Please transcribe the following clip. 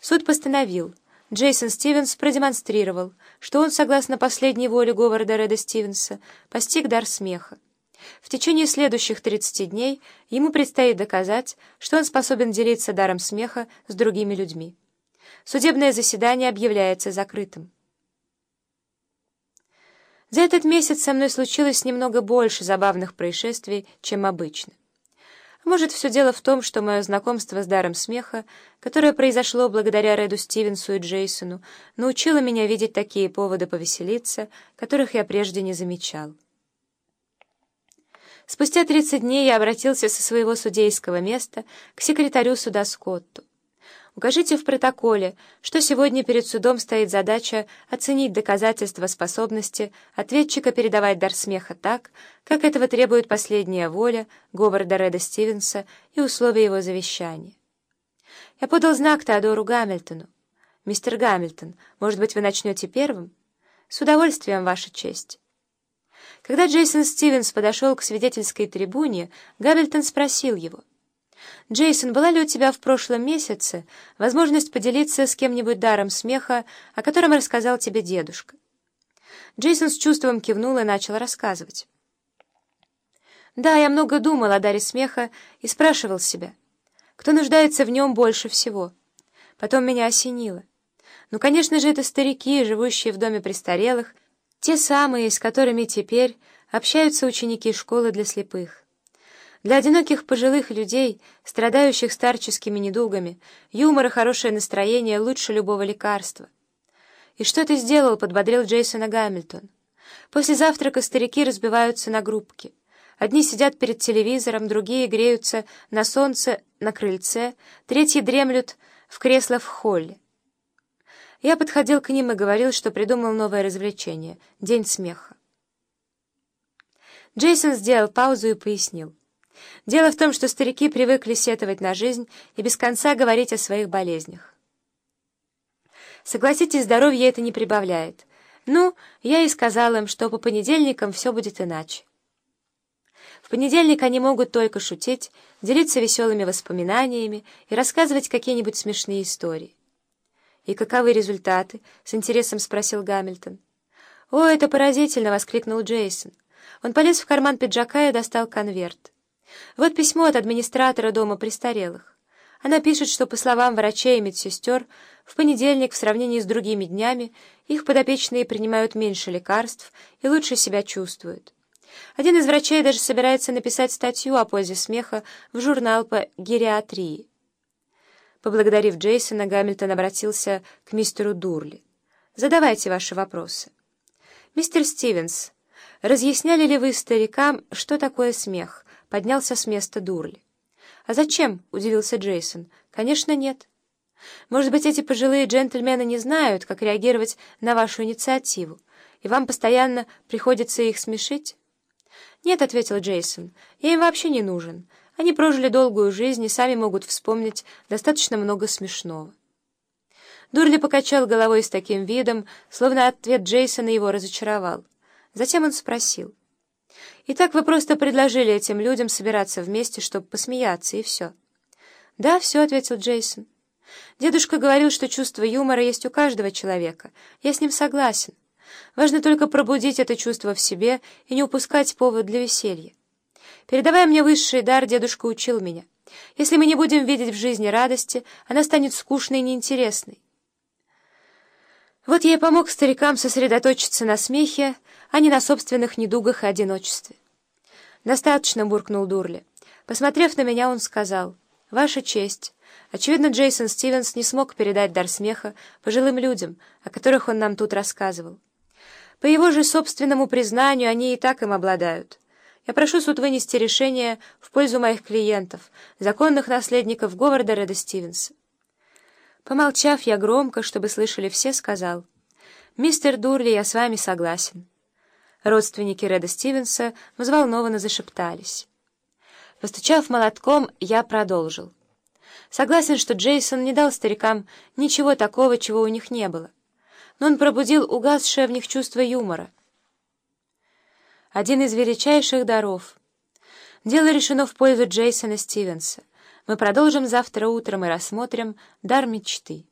Суд постановил, Джейсон Стивенс продемонстрировал, что он, согласно последней воле Говарда Реда Стивенса, постиг дар смеха. В течение следующих 30 дней ему предстоит доказать, что он способен делиться даром смеха с другими людьми. Судебное заседание объявляется закрытым. За этот месяц со мной случилось немного больше забавных происшествий, чем обычно. Может, все дело в том, что мое знакомство с даром смеха, которое произошло благодаря Реду Стивенсу и Джейсону, научило меня видеть такие поводы повеселиться, которых я прежде не замечал. Спустя 30 дней я обратился со своего судейского места к секретарю суда Скотту. Укажите в протоколе, что сегодня перед судом стоит задача оценить доказательства способности ответчика передавать дар смеха так, как этого требует последняя воля Говарда Реда Стивенса и условия его завещания. Я подал знак Теодору Гамильтону. «Мистер Гамильтон, может быть, вы начнете первым?» «С удовольствием, Ваша честь». Когда Джейсон Стивенс подошел к свидетельской трибуне, Гамильтон спросил его — «Джейсон, была ли у тебя в прошлом месяце возможность поделиться с кем-нибудь даром смеха, о котором рассказал тебе дедушка?» Джейсон с чувством кивнул и начал рассказывать. «Да, я много думал о даре смеха и спрашивал себя, кто нуждается в нем больше всего. Потом меня осенило. Ну, конечно же, это старики, живущие в доме престарелых, те самые, с которыми теперь общаются ученики школы для слепых. Для одиноких пожилых людей, страдающих старческими недугами, юмор и хорошее настроение лучше любого лекарства. «И что ты сделал?» — подбодрил Джейсона Гамильтон. После завтрака старики разбиваются на группки. Одни сидят перед телевизором, другие греются на солнце на крыльце, третьи дремлют в креслах в холле. Я подходил к ним и говорил, что придумал новое развлечение — День смеха. Джейсон сделал паузу и пояснил. Дело в том, что старики привыкли сетовать на жизнь и без конца говорить о своих болезнях. Согласитесь, здоровье это не прибавляет. Ну, я и сказал им, что по понедельникам все будет иначе. В понедельник они могут только шутить, делиться веселыми воспоминаниями и рассказывать какие-нибудь смешные истории. «И каковы результаты?» — с интересом спросил Гамильтон. «О, это поразительно!» — воскликнул Джейсон. Он полез в карман пиджака и достал конверт. Вот письмо от администратора дома престарелых. Она пишет, что, по словам врачей и медсестер, в понедельник в сравнении с другими днями их подопечные принимают меньше лекарств и лучше себя чувствуют. Один из врачей даже собирается написать статью о пользе смеха в журнал по гериатрии. Поблагодарив Джейсона, Гамильтон обратился к мистеру Дурли. «Задавайте ваши вопросы». «Мистер Стивенс, разъясняли ли вы старикам, что такое смех?» Поднялся с места Дурли. «А зачем?» — удивился Джейсон. «Конечно, нет. Может быть, эти пожилые джентльмены не знают, как реагировать на вашу инициативу, и вам постоянно приходится их смешить?» «Нет», — ответил Джейсон, — «я им вообще не нужен. Они прожили долгую жизнь и сами могут вспомнить достаточно много смешного». Дурли покачал головой с таким видом, словно ответ Джейсона его разочаровал. Затем он спросил. Итак, вы просто предложили этим людям собираться вместе, чтобы посмеяться, и все. «Да, все», — ответил Джейсон. «Дедушка говорил, что чувство юмора есть у каждого человека. Я с ним согласен. Важно только пробудить это чувство в себе и не упускать повод для веселья. Передавая мне высший дар, дедушка учил меня. Если мы не будем видеть в жизни радости, она станет скучной и неинтересной. Вот я и помог старикам сосредоточиться на смехе, а не на собственных недугах и одиночестве. «Достаточно», — буркнул Дурли. Посмотрев на меня, он сказал, «Ваша честь». Очевидно, Джейсон Стивенс не смог передать дар смеха пожилым людям, о которых он нам тут рассказывал. По его же собственному признанию, они и так им обладают. Я прошу суд вынести решение в пользу моих клиентов, законных наследников Говарда Реда Стивенса. Помолчав, я громко, чтобы слышали все, сказал, «Мистер Дурли, я с вами согласен». Родственники Реда Стивенса взволнованно зашептались. Постучав молотком, я продолжил. Согласен, что Джейсон не дал старикам ничего такого, чего у них не было. Но он пробудил угасшее в них чувство юмора. Один из величайших даров. Дело решено в пользу Джейсона Стивенса. Мы продолжим завтра утром и рассмотрим дар мечты.